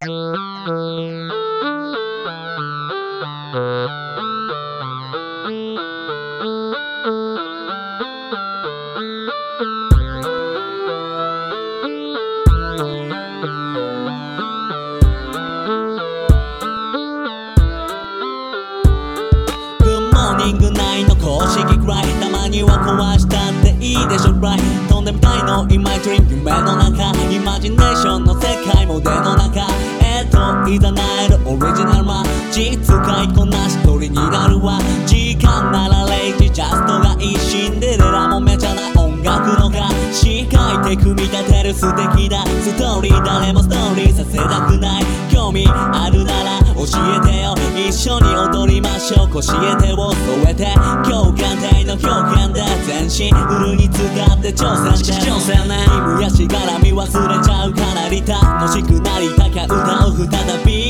ニングないの公式くらいたまには壊したっていいでしょ。R i いざないるオリジナルマ実使いこなし鳥になるわ。時間ならレイジジャストがいいシンデレラもめちゃな音楽の歌詞書いて組み立てる素敵なストーリー。誰もストーリーさせたくない。興味あるなら教えてよ。一緒に踊りましょう。教えてを添えて。共感体の共感で全身フルに使って挑戦で挑戦ね。意味やしがらみ忘れちゃう。からり楽しくなりたきゃ歌を再び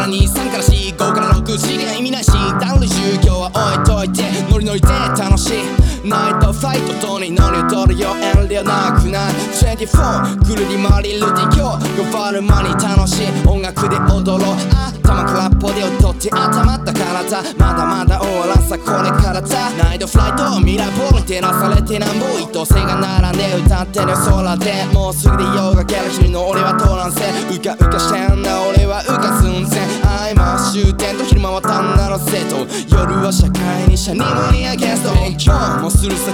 から23から45から6次元意味ないしダウンの授業は置いといてノリノリで楽しいナイトフライトとに乗り踊るよ遠慮なくない24ぐるり回りルーティン今日が終わる間に楽しい音楽で踊ろう頭からポで踊って頭った体まだまだ終わらさこれからだナイトフライトミラーボールに照らされてなんぼ一等星が並んで歌ってる空でもうすぐで夜がける日の俺は通らんせうかうかしてんは単なる生徒夜は社会にシャに無理やゲスト。勉強もするさ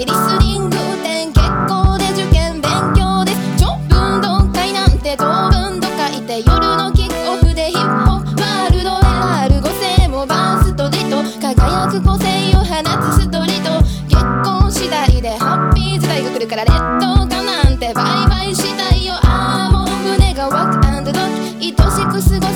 にリスリング点結構で受験勉強です長文読解なんて長文と書いて夜のキックオフでヒップホップワールドエラール5000もバーストリート輝く個性を放つストリート結婚次第でハッピー時代が来るから劣等感なんてバイバイしたいよああもう胸がワクドキ愛しく過ご